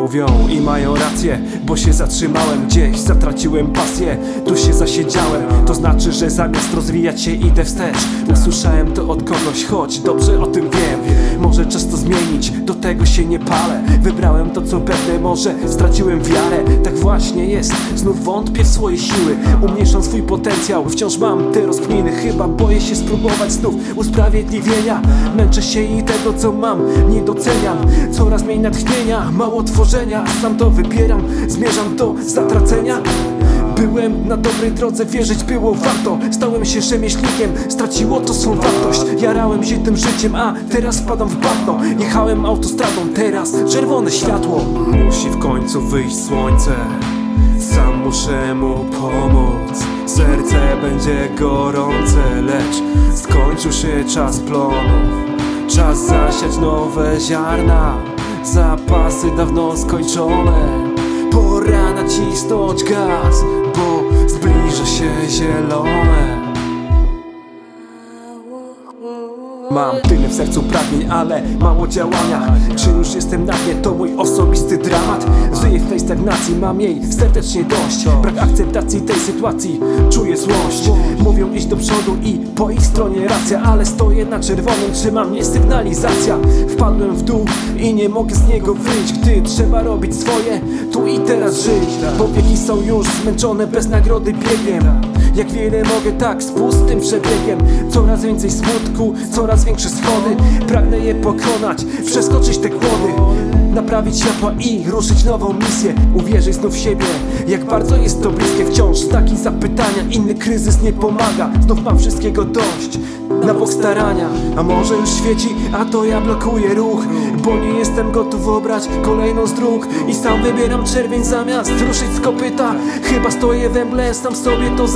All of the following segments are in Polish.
mówią i mają rację Bo się zatrzymałem gdzieś, zatraciłem pasję Tu się zasiedziałem, to znaczy, że zamiast rozwijać się idę wstecz. Usłyszałem to od kogoś, choć dobrze o tym wiem. Może czas to zmienić, do tego się nie palę. Wybrałem to co pewne, może straciłem wiarę. Tak właśnie jest, znów wątpię w swoje siły. Umniejszam swój potencjał, wciąż mam te rozkminy. Chyba boję się spróbować znów usprawiedliwienia. Męczę się i tego co mam nie doceniam. Coraz mniej natchnienia, mało tworzenia Sam to wybieram, zmierzam do zatracenia. Byłem na dobrej drodze, wierzyć było warto. Stałem się rzemieślnikiem, straciło to swą wartość. Jarałem się tym życiem, a teraz wpadam w bagno. Jechałem autostradą, teraz czerwone światło. Musi w końcu wyjść słońce. Sam muszę mu pomóc. Serce będzie gorące, lecz skończył się czas plonów Czas zasiać nowe ziarna Zapasy dawno skończone. Pora nacisnąć gaz Bo zbliża się zielone Mam tyle w sercu pragnień, ale mało działania. Czy już jestem na dnie, to mój osobisty dramat. Żyję w tej stagnacji, mam jej serdecznie dość. Brak akceptacji tej sytuacji, czuję złość. Mówią iść do przodu i po ich stronie racja. Ale stoję na czerwonym, trzyma mnie sygnalizacja. Wpadłem w dół i nie mogę z niego wyjść. Gdy trzeba robić swoje, tu i teraz żyć. Bo wieki są już zmęczone bez nagrody biegiem Jak wiele mogę tak z pustym przebiegiem. Coraz więcej smutku, coraz większe schody. Pragnę je pokonać, przeskoczyć te kłody. Naprawić światła i ruszyć nową misję. Uwierzyć znów w siebie, jak bardzo jest to bliskie Wciąż. Znaki zapytania, inny kryzys nie pomaga. Znów mam wszystkiego dość na bok starania. A może już świeci, a to ja blokuję ruch. Bo nie jestem gotów obrać kolejną z dróg. I sam wybieram czerwień zamiast ruszyć z kopyta. Chyba stoję we mgle, sam sobie to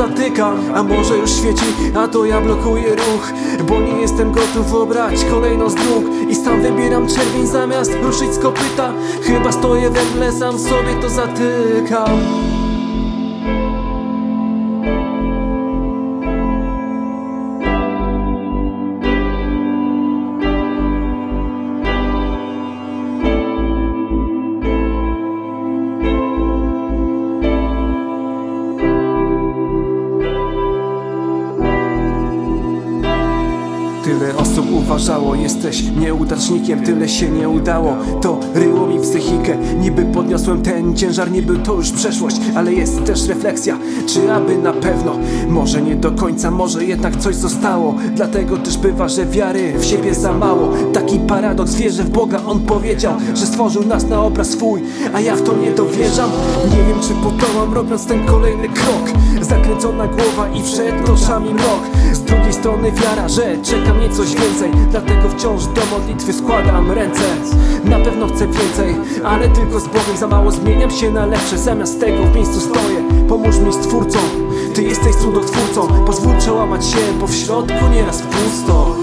A może już świeci, a to ja blokuję ruch Bo nie jestem gotów obrać kolejną z dróg I sam wybieram czerwień zamiast ruszyć z kopyta. Chyba stoję we mgle, sam sobie to zatykam Tyle osób uważało, jesteś nieudacznikiem, tyle się nie udało. To ryło mi psychikę, niby podniosłem ten ciężar, niby to już przeszłość Ale jest też refleksja, czy aby na pewno. Może nie do końca, może jednak coś zostało. Dlatego też bywa, że wiary w siebie za mało. Taki paradoks, wierzę w Boga, On powiedział Że stworzył nas na obraz swój, a ja w to nie dowierzam. Nie wiem czy podołam, robiąc ten kolejny krok. Zakręcona głowa i przed oczami mrok. Z drugiej strony wiara, że czeka mnie coś więcej Dlatego wciąż do modlitwy składam ręce. Na pewno chcę więcej, ale tylko z Bogiem Za mało zmieniam się na lepsze, zamiast tego w miejscu stoję. Pomóż mi stwórcą, Ty jesteś cudotwórcą. Pozwól przełamać się, bo w środku nieraz pusto